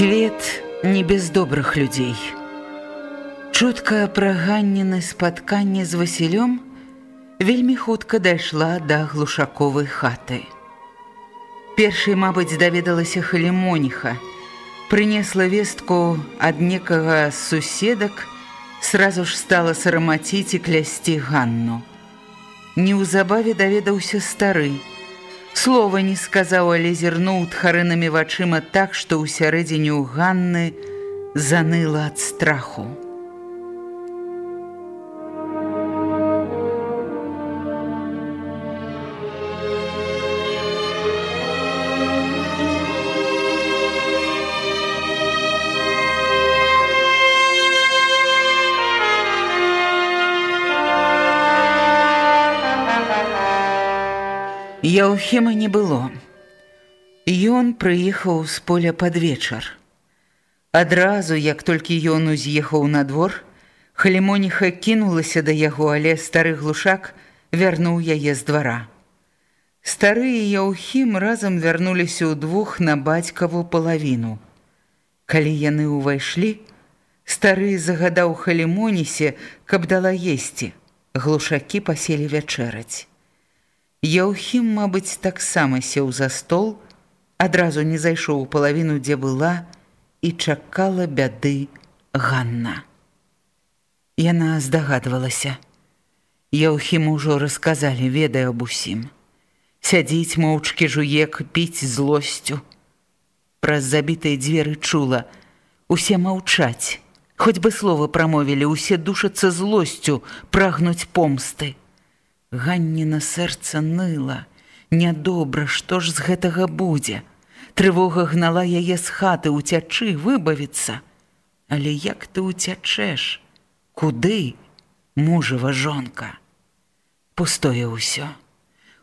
Свет не без добрых людзей. Чутка пра ганніны спатканне з Васілём вельмі хутка дайшла да глушаковай хаты. Першай, мабыць, даведалася халімоніха, прынесла вестку ад некага суседак, сразу ж стала сарамаціць і клясці Ганну. Неўзабаве даведаўся стары, Слова не сказаў, але зірнуў тхарынамі вачыма так, што ў сярэдзіне ў Ганны заныла ад страху. Яўхіма не было. Ён прыехаў з поля пад вечар. Адразу, як толькі ён уз'ехаў на двор, Халімоніха кінулася да яго, але стары глушак вярнуў яе з двара. Стары і Яўхім разам вярнуліся ўдвух на бацькаву палавіну. Калі яны ўвайшлі, стары загадаў Халімонісе, каб дала есці. Глушакі паселі вячэраць. Яўхім, мабыць, таксама сеў за стол, адразу не зайшоў у палавіну, дзе была і чакала бяды Ганна. Яна здагадвалася. Яўхім ужо расказалі, ведае аб усім. Сядзіць моўчкі жуе кпіць злосцю. Праз забітыя дзверы чула, усе маўчаць, хоць бы слова прамовілі, усе душацца злосцю, прагнуць помсты. Ганніна сэрца ныла. Нядобра, што ж з гэтага будзе. Трывога гнала яе з хаты уцячы выбавіцца. Але як ты уцячэш? Куды? Мужава жонка. Пустое ўсё.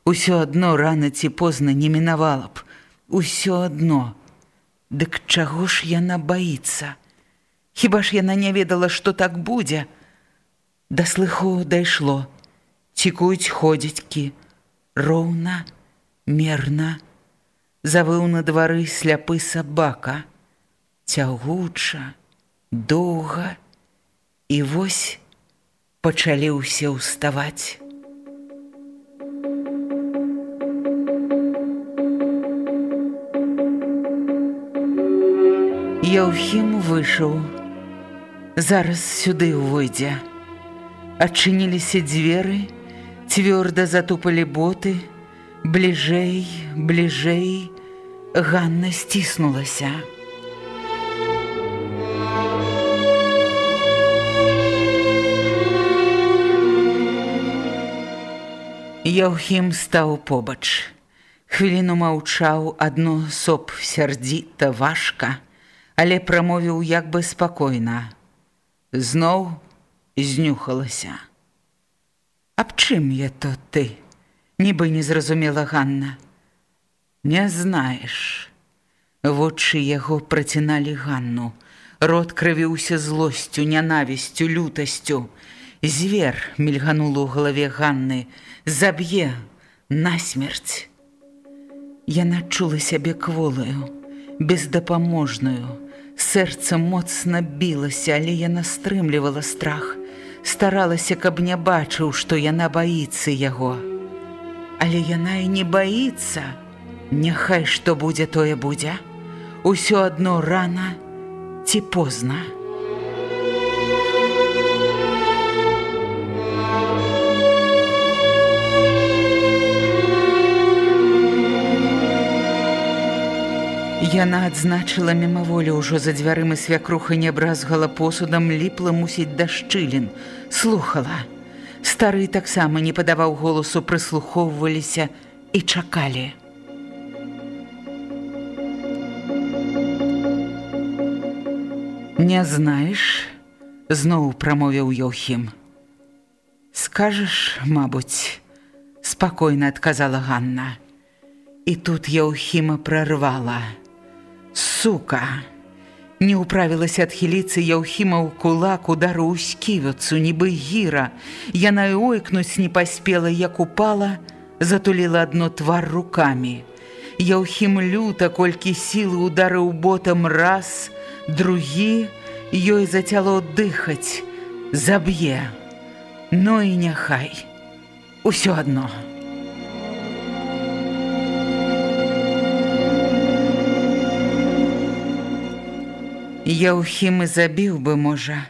Усё адно рана ці позна не мінавала б. Усё адно. Дык чаго ж яна баіцца? Хіба ж яна не ведала, што так будзе? Да слыху дайшло цікуюць ходзіцькі, роўна, мерна, завыў на двары сляпы сабака, цягуча, доўга, і вось пачалі ўсе ўставаць. Яўхім выйшаў, зараз сюды ўвойдзе. Адчыніліся дзверы, Цвёрда затупалі боты, бліжэй, бліжэй, Ганна сціснулася. Яўхім стаў побач. Хвіліну маўчаў адно соп сярдзіта важка, але прамовіў як бы спакойна. Зноў знюхалася. Аб чым я то ты? Нібы не зразумела Ганна. Не знаеш. Вочы яго праціналі Ганну. Рот крывіўся злосцю, нянавісцю, лютасцю. Звер мільганула ў галаве Ганны, заб'е насмерць. Яна чула сябе кволаю, бездапаможную. Сэрца моцна білася, але яна стрымлівала страх – старалася, каб не бачыў, што яна баіцца яго. Але яна і не баіцца. Няхай што будзе, тое будзе. Усё адно рана ці позна. Яна адзначыла мімаволі ўжо за дзвярыма свякруха не бразгала посудам ліпла мусіць да шчылін, слухала. Стары таксама не падаваў голасу, прыслухоўваліся і чакалі. Не знаеш, зноў прамовіў Йохім. Скажаш, мабуць, спакойна адказала Ганна. І тут Яўхіма прарвала. Сука! Не ўправілася адхіліцца Яўхіма ў кулак удару ў сківіцу, нібы гіра. Яна і ойкнуць не паспела, як упала, затуліла адно твар рукамі. Яўхім люта, колькі сілы ударыў ботам раз, другі ёй зацяло дыхаць, заб'е. Ну і няхай. Усё адно. Яўхім і забіў бы, можа.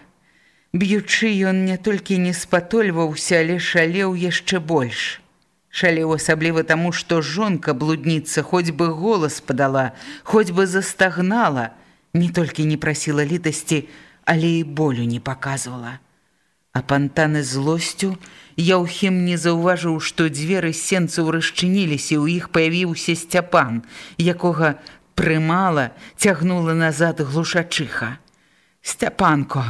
Б'ючы ён не толькі не спатольваўся, але шалеў яшчэ больш. Шалеў асабліва таму, што жонка блудніца хоць бы голас падала, хоць бы застагнала, не толькі не прасіла літасці, але і болю не паказвала. А пантаны злосцю Яўхім не заўважыў, што дзверы сенцаў расчыніліся, у іх паявіўся сцяпан, якога прымала, цягнула назад глушачыха. Сцяпанко,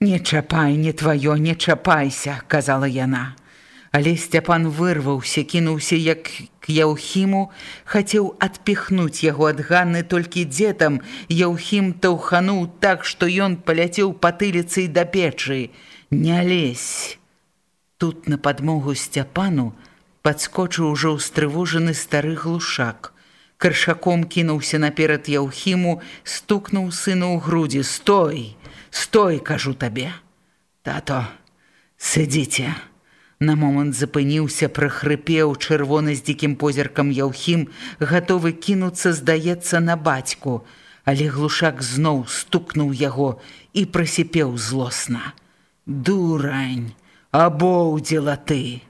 не чапай, не тваё, не чапайся, казала яна. Але Сцяпан вырваўся, кінуўся як к Яўхіму, хацеў адпіхнуць яго ад Ганны толькі дзетам. Яўхім таўхануў так, што ён паляцеў патыліцай да печы. Не лезь. Тут на падмогу Сцяпану падскочыў ужо ўстрывожаны стары глушак. Каршаком кінуўся наперад Яўхіму, стукнуў сыну ў грудзі: «Стой! Стой, кажу табе. Тато, сидзіце. На момант запыніўся, прахрыпеў чырвоны з дзікім позіркам Яўхім, гатовы кінуцца, здаецца, на бацьку, але глушак зноў стукнуў яго і прасіпеў злосна. Дурань, абоўдзела ты!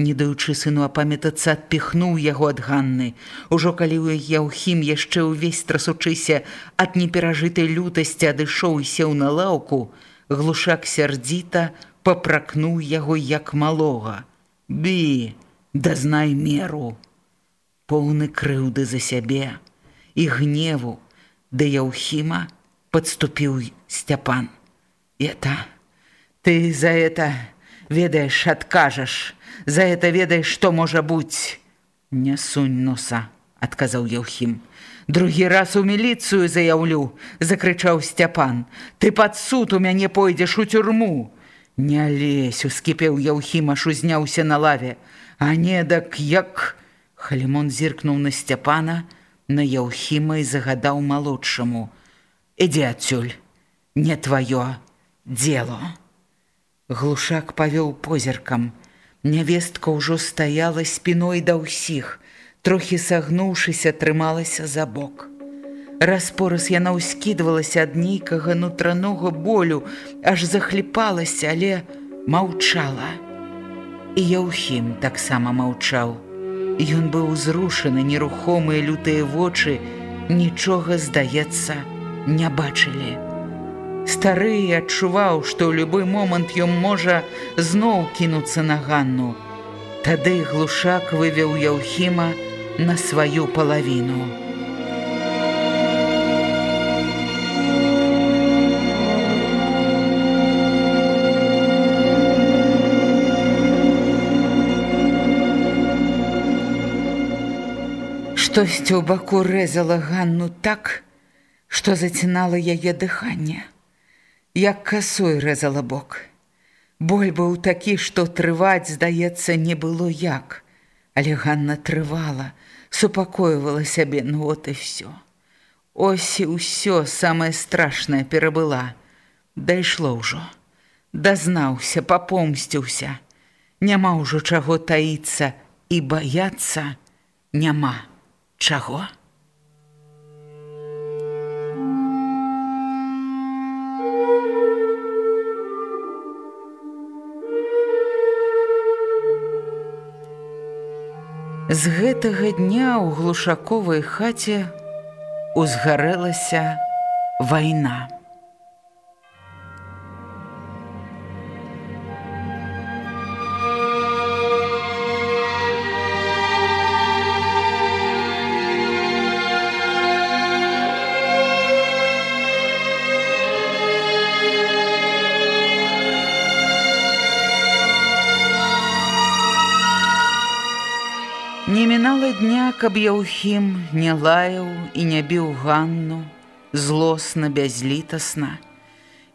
Не даючы сыну апамятацца, адпіхнуў яго ад Ганны. Ужо калі ў Яўхім яшчэ ўвесь трасучыся ад неперажытай лютасці адышоў і сеў на лаўку, глушак сярдзіта, папракнуў яго як малога. Бі, дазнай меру. Поўны крыўды за сябе і гневу, да Яўхіма падступіў Сцяпан. Это ты за это ведаеш, адкажаш, за это ведаеш, што можа быць. Не сунь носа, адказаў Яўхім. Другі раз у міліцыю заяўлю, закрычаў Сцяпан. Ты пад суд у мяне пойдзеш у тюрму. Не лезь, ускіпеў Яўхімаш узняўся на лаве. А не дак як Халімон зіркнуў на сцяпана, на Яўхіма і загадаў малодшаму: Ідзі адсюль, не тваё дело. Глушак павёў позіркам. Нявестка ўжо стаяла спіной да ўсіх, трохі сагнуўшыся, трымалася за бок. Распораз яна ўскідвалася ад нейкага нутранога болю, аж захліпалася, але маўчала. І Яўхім таксама маўчаў. Ён быў узрушаны, нерухомыя лютыя вочы, нічога, здаецца, не бачылі. Стары адчуваў, што ў любы момант ён можа зноў кінуцца на ганну. Тады глушак вывеў Яўхіма на сваю палавіну. Штосьці ў баку рэзала Ганну так, што зацінала яе дыханне. Як касой рэзала бок. Боль быў такі, што трываць, здаецца, не было як. Але Ганна трывала, супакойвала сябе, ну от і ўсё. Ось і ўсё самае страшнае перабыла. Дайшло ўжо. Дазнаўся, папомсціўся. Няма ўжо чаго таіцца і баяцца няма чаго? З гэтага дня ў глушаковай хаце узгарэлася вайна. Каб Яўхім не лаяў і не біў Ганну, злосна, бязлітасна.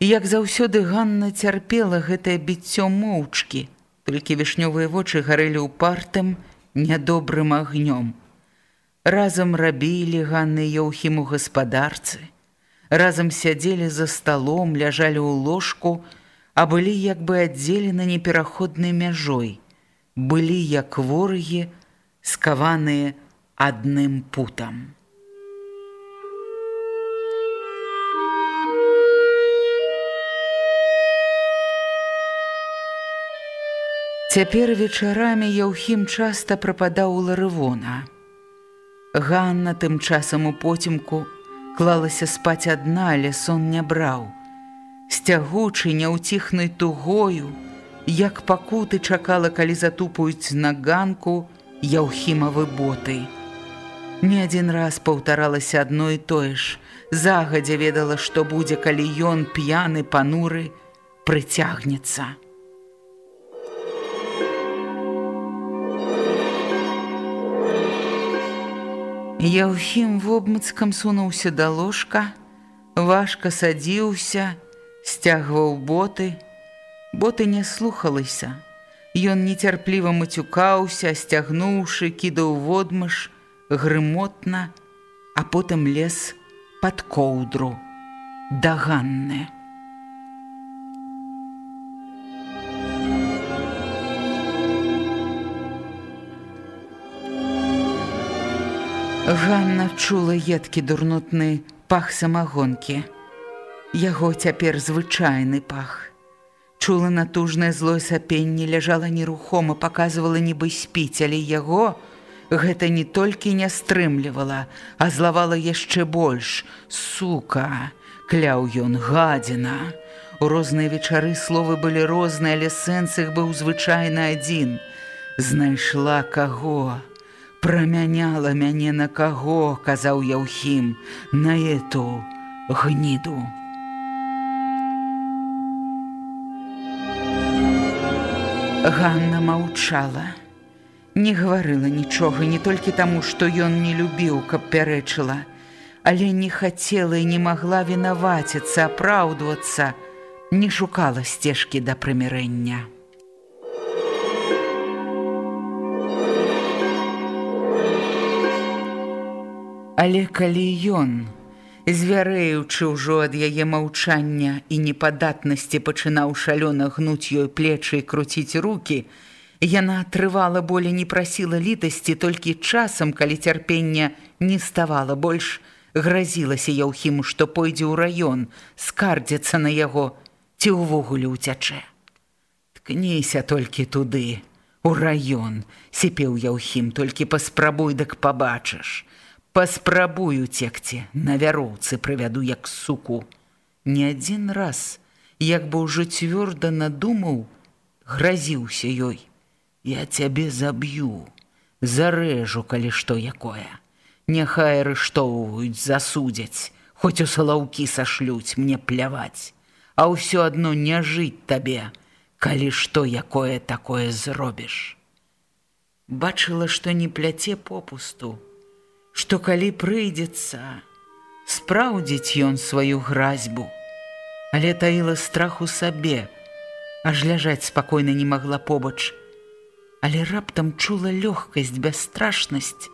І як заўсёды Ганна цярпела гэтае біццё моўчкі, толькі вішнёвыя вочы гарэлі ўпартым нядобрым агнём. Разам рабілі Ганны Яўхім у гаспадарцы, разам сядзелі за сталом, ляжалі ў ложку, а былі як бы аддзелены непераходнай мяжой, былі як ворагі, скаваныя адным путам. Цяпер вечарамі Яўхім часта прападаў у ларывона. Ганна тым часам у потімку клалася спаць адна, але сон не браў. Сцягучы няўціхнай тугою, як пакуты чакала, калі затупаюць на ганку, яўхімавы боты. Не адзін раз паўтаралася адно і тое ж, загадзя ведала, што будзе, калі ён п'яны пануры прыцягнецца. Яўхім вобмацкам сунуўся да ложка, важка садзіўся, сцягваў боты, боты не слухалася, Ён нецярпліва мацюкаўся, сцягнуўшы, кідаў водмаш, грымотна, а потым лес пад коўдру, даганны. Ганна чула едкі дурнутны пах самагонкі. Яго цяпер звычайны пах. Чула натужнае злое сапенне, ляжала нерухома, паказвала нібы спіць, але яго гэта не толькі не стрымлівала, а злавала яшчэ больш. Сука, кляў ён гадзіна. У розныя вечары словы былі розныя, але сэнс іх быў звычайна адзін. Знайшла каго? Прамяняла мяне на каго, казаў Яўхім, на эту гніду. Ганна маўчала. Не гаварыла нічога не толькі таму, што ён не любіў, каб пярэчыла, але не хацела і не магла вінаваціцца, апраўдвацца, не шукала сцежкі да прымірэння. Але калі ён, звярэючы ўжо ад яе маўчання і непадатнасці пачынаў шалёна гнуць ёй плечы і круціць руки, яна атрывала болей не прасіла літасці толькі часам, калі цярпення не ставала больш, гразілася Яўхіму, што пойдзе ў раён, скардзяцца на яго ці ўвогуле ўцячэ. Ткніся толькі туды, у раён, сіпеў Яўхім, толькі паспрабуй дык пабачыш. Паспрабую цекці на вяроўцы прывяду як суку не адзін раз як бы ўжо цвёрда надумаў гразіўся ёй я цябе заб'ю. Зарэжу калі што якое. Няхай арыштоўваюць засудзяць. Хоць у салаўкі сашлюць мне пляваць. А ўсё адно не жыць табе калі што якое такое зробіш. Бачыла што не пляце попусту што калі прыйдзецца, спраўдзіць ён сваю гразьбу, але таіла страх у сабе, аж ляжаць спакойна не магла побач, але раптам чула лёгкасць, бясстрашнасць,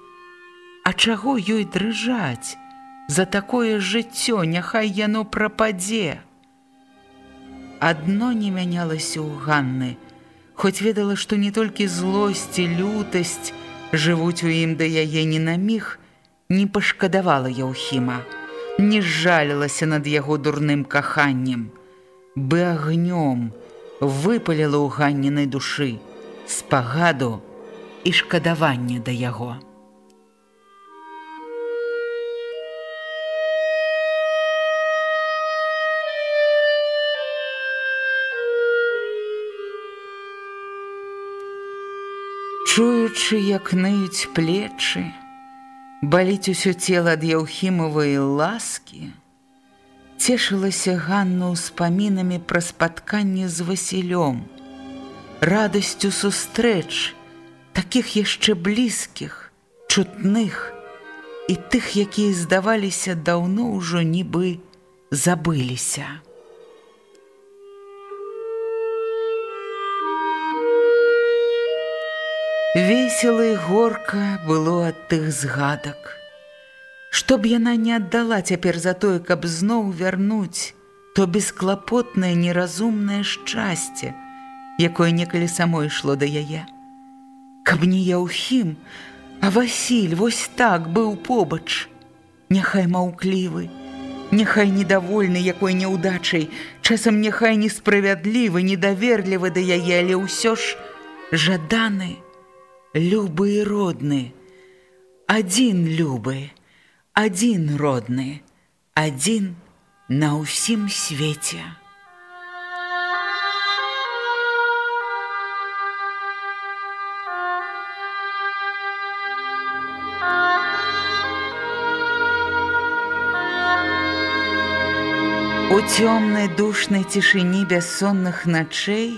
А чаго ёй дрыжаць? За такое жыццё, няхай яно прападзе. Адно не мянялася ў Ганны, хоць ведала, што не толькі злосць і лютасць жывуць у ім да яе не на міг, не пашкадавала Яўхіма, не жалілася над яго дурным каханнем, бы агнём выпаліла ў ганненай душы спагаду і шкадавання да яго. Чуючы, як ныюць плечы, баліць усё цела ад яўхімавай ласкі, цешылася Ганна ўспамінамі пра спатканне з Васілём – радасцю сустрэч, такіх яшчэ блізкіх, чутных і тых, якія здаваліся даўно ўжо нібы забыліся. Весела і горка было ад тых згадак. Што б яна не аддала цяпер за тое, каб зноў вярнуць то бесклапотнае неразумнае шчасце, якое некалі само ішло да яе. Каб не яўхім, а Васіль вось так быў побач, няхай маўклівы, няхай недовольны якой няўдачай, часам няхай несправядлівы, недаверлівы да яе, але ўсё ж жаданы, любы і родны, адзін любы, адзін родны, адзін на ўсім свеце. У цёмнай душнай цішыні бяссонных начэй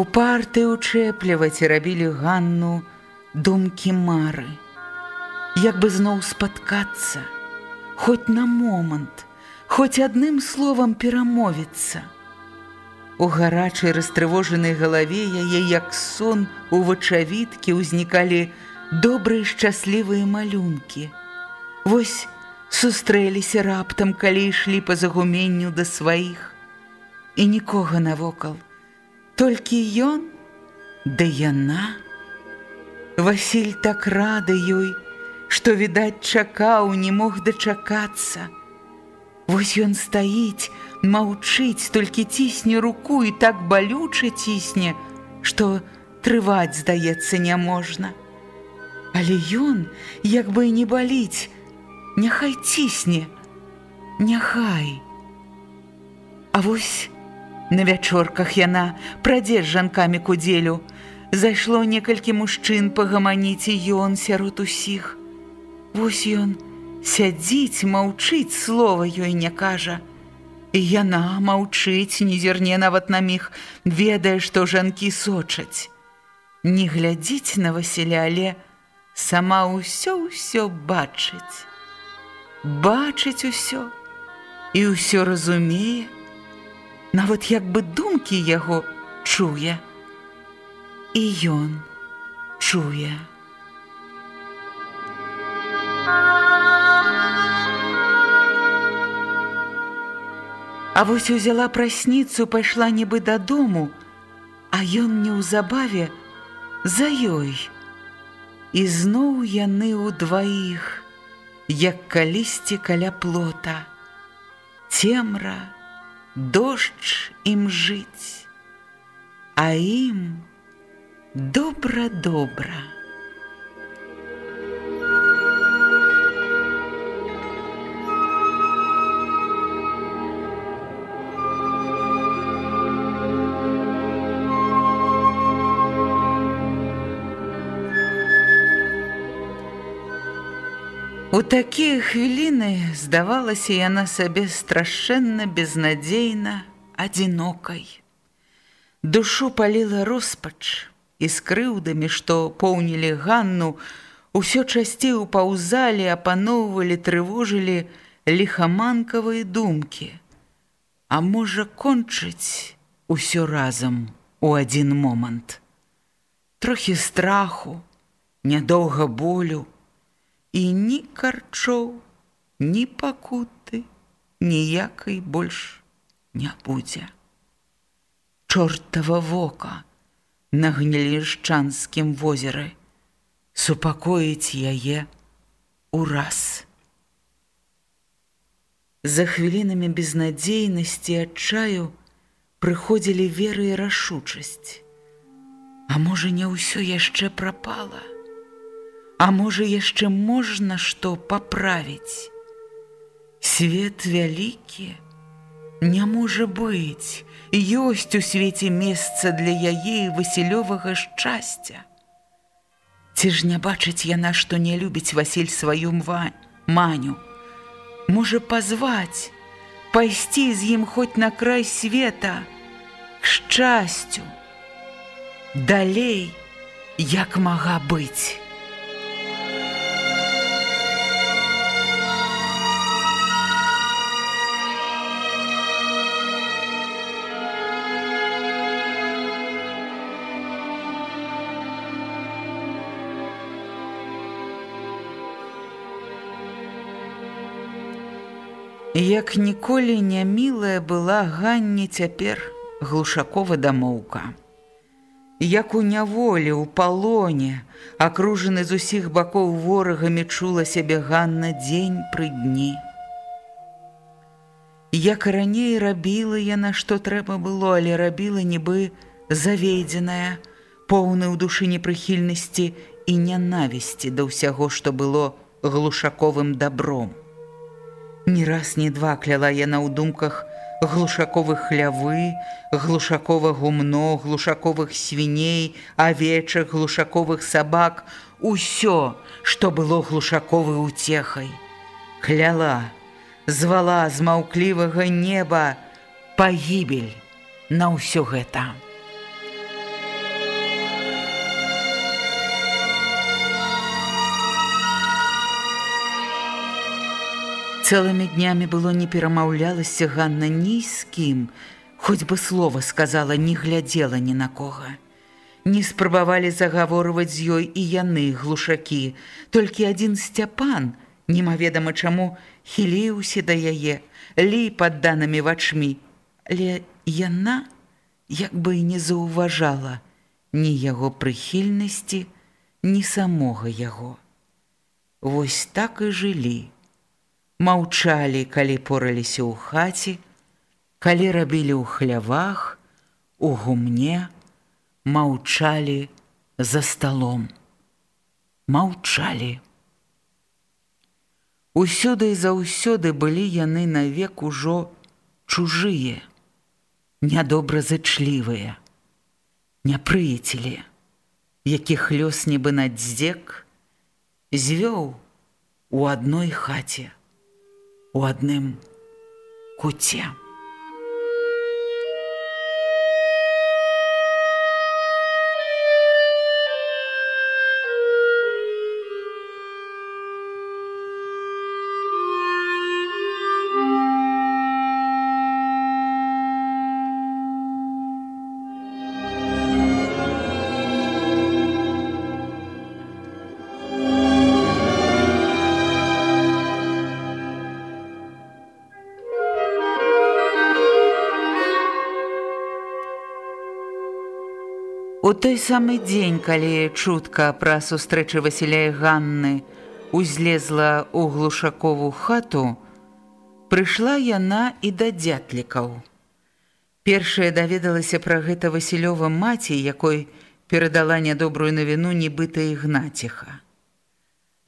упарты ўчэпліваць рабілі Ганну думкі мары. Як бы зноў спаткацца, хоць на момант, хоць адным словам перамовіцца. У гарачай растрывожанай галаве яе як сон у вачавіткі ўзнікалі добрыя шчаслівыя малюнкі. Вось сустрэліся раптам, калі ішлі па загуменню да сваіх, і нікога навокал, толькі ён, да яна. Васіль так рады ёй, што відаць чакаў, не мог дачакацца. Вось ён стаіць, маўчыць, толькі цісне руку і так балюча цісне, што трываць, здаецца, няможна. Але ён, як бы і не баліць, няхай цісне, няхай. А вось, На вячорках яна прадзе з жанкамі кудзелю. Зайшло некалькі мужчын пагаманіць і ён сярод усіх. Вось ён сядзіць, маўчыць слова ёй не кажа. І яна маўчыць, не зірне нават на міг, ведае, што жанкі сочаць. Не глядзіць на Васіля, але сама ўсё ўсё бачыць. Бачыць усё і ўсё разумее, нават як бы думкі яго чуе. І ён чуе. А вось узяла прасніцу, пайшла нібы дадому, а ён неўзабаве за ёй. І зноў яны ўдваіх, як калісьці каля плота, цемра, дождж ім жыць, а ім добра-добра. Такія хвіліны здавалася яна сабе страшэнна безнадзейна адзінокай. Душу паліла роспач і з крыўдамі, што поўнілі ганну, усё часцей упаўзалі, апаноўвалі, трывожылі ліхаманкавыя думкі. А можа кончыць усё разам у адзін момант. Трохі страху, нядоўга болю, і ні карчоў, ні пакуты, ніякай больш не будзе. Чортава вока на гнілішчанскім возеры супакоіць яе ураз. За хвілінамі безнадзейнасці адчаю прыходзілі веры і рашучасць. А можа, не ўсё яшчэ прапала. А можа, яшчэ можна што паправіць. Свет вялікі, не можа быць, ёсць у свеце месца для яе і васілёвага шчасця. Ці ж не бачыць яна, што не любіць Васіль сваю мва маню. Можа пазваць, пайсці з ім хоць на край света, к шчасцю. Далей, як мага быць. Як ніколі нямілая была ганне цяпер глушакова дамоўка. Як у няволі ў палоне, акружаны з усіх бакоў ворагамі чула сябе ганна дзень пры дні. Як раней рабіла яна, што трэба было, але рабіла нібы заведзеная, поўны ў душы непрыхільнасці і нянавісці да ўсяго, што было глушаковым добром. Ні раз ні два кляла яна ў думках глушаковых хлявы, глушакова гумно, глушаковых свіней, авечак, глушаковых сабак, усё, што было глушаковай уцехай. Кляла, звала з маўклівага неба пагібель на ўсё гэта. Цэлымі днямі было не перамаўлялася Ганна ні з кім, хоць бы слова сказала, не глядзела ні на кога. Не спрабавалі загаворваць з ёй і яны глушакі, толькі адзін сцяпан, немаведама чаму хіліўся да яе, лі пад данымі вачмі, але яна як бы і не заўважала ні яго прыхільнасці, ні самога яго. Вось так і жылі маўчалі, калі пораліся ў хаце, калі рабілі ў хлявах, у гумне, маўчалі за сталом. Маўчалі. Усюды і заўсёды былі яны навек ужо чужыя, нядобразычлівыя, няпрыяцелі, якіх лёс нібы надздзек, звёў у адной хаце у адным куце. У той самы дзень, калі чутка пра сустрэчы Васіля і Ганны узлезла ў глушакову хату, прыйшла яна і да дзятлікаў. Першая даведалася пра гэта Васілёва маці, якой перадала нядобрую навіну нібыта ігнаціха.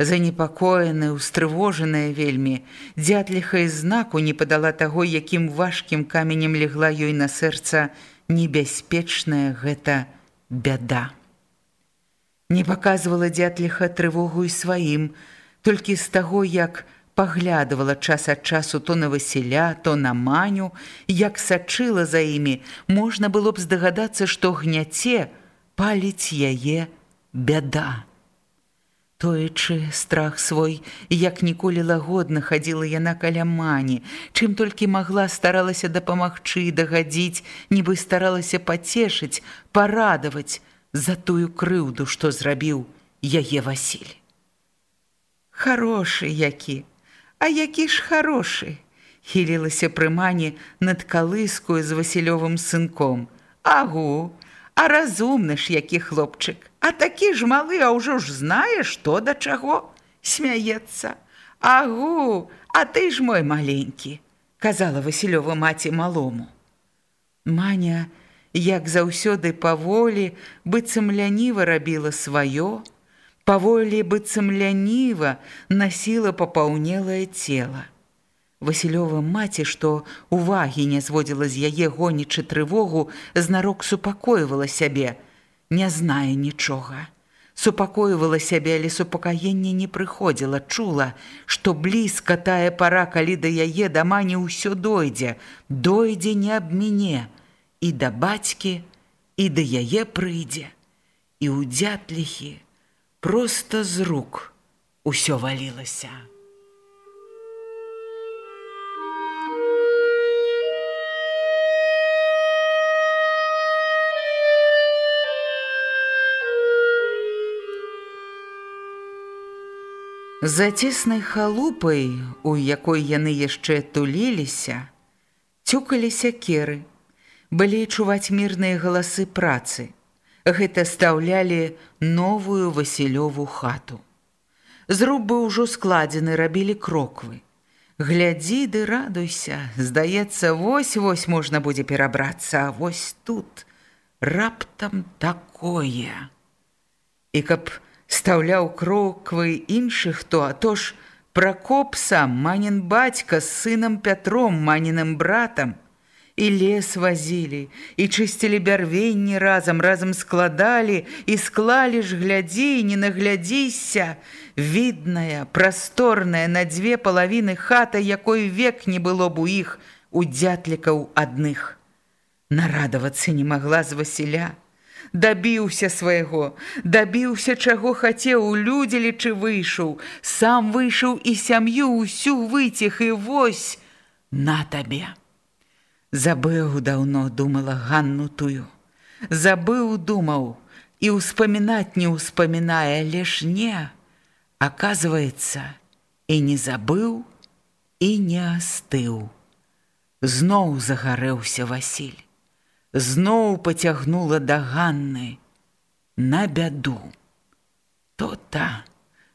Занепакоеная, устрывожаная вельмі, дзятліха і знаку не падала таго, якім важкім каменем легла ёй на сэрца небяспечная гэта бяда. Не паказвала дзятліха трывогу і сваім, толькі з таго, як паглядывала час ад часу то на Васіля, то на маню, як сачыла за імі, можна было б здагадацца, што гняце паліць яе бяда. Тоечы страх свой, як ніколі лагодна хадзіла яна каля мані, чым толькі магла старалася дапамагчы, дагадзіць, нібы старалася пацешыць, парадаваць за тую крыўду, што зрабіў яе Васіль. Харошы які, а які ж харошы, хілілася пры мані над калыскую з Васілёвым сынком. Агу, А разумны ж які хлопчык, А такі ж малы, а ўжо ж знае, што да чаго смяецца. Агу, а ты ж мой маленькі, казала Васілёва маці малому. Маня, як заўсёды паволі, быццам ляніва рабіла сваё, паволі быццам ляніва насіла папаўнелае цела. Васілёва маці, што увагі не зводзіла з яе гонічы трывогу, знарок супакойвала сябе, не знае нічога. супакойвала сябе, але супакаенне не прыходзіла, чула, што блізка тая пара, калі да яе дама не ўсё дойдзе, дойдзе не аб мяне, і да бацькі, і да яе прыйдзе. І ў дзятліхі проста з рук усё валілася. За цеснай халупай, у якой яны яшчэ туліліся, цюкаліся керы, былі чуваць мірныя галасы працы. Гэта стаўлялі новую Васілёву хату. Зрубы ўжо складзены рабілі кроквы. Глядзі ды радуйся, здаецца, вось-вось можна будзе перабрацца, а вось тут раптам такое. І каб стаўляў кроквы іншых то а то ж пракоп сам манін бацька з сынам пятром маніным братам. І лес вазілі і чысцілі бярвенні разам разам складалі і склалі ж глядзі не наглядзіся. Відная прасторная на дзве палавіны хата якой век не было б у іх у дзятлікаў адных. Нарадавацца не магла з Васіля дабіўся свайго, дабіўся, чаго хацеў, людзі лічы выйшаў, сам выйшаў і сям'ю ўсю выцех і вось на табе. Забыў даўно думала Ганну тую. Забыў, думаў, і ўспамінаць не ўспамінае, але ж не, аказваецца, і не забыў і не астыў. Зноў загарэўся Васіль зноў пацягнула да Ганны на бяду. То-та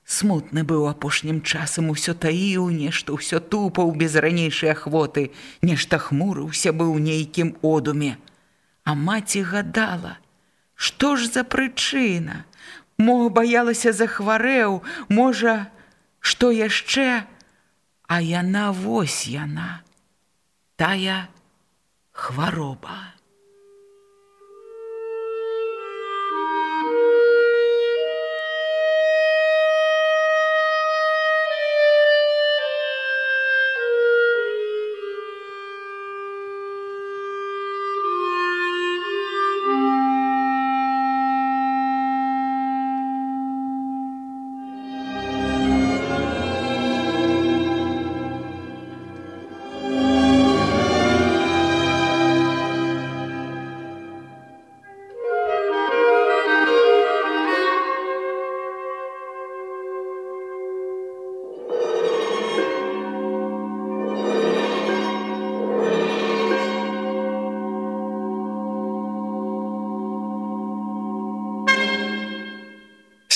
смутны быў апошнім часам усё таіў нешта ўсё тупаў без ранейшай ахвоты, нешта хмурыўся быў нейкім одуме. А маці гадала, што ж за прычына? Мо баялася захварэў, можа, што яшчэ, А яна вось яна, тая хвароба.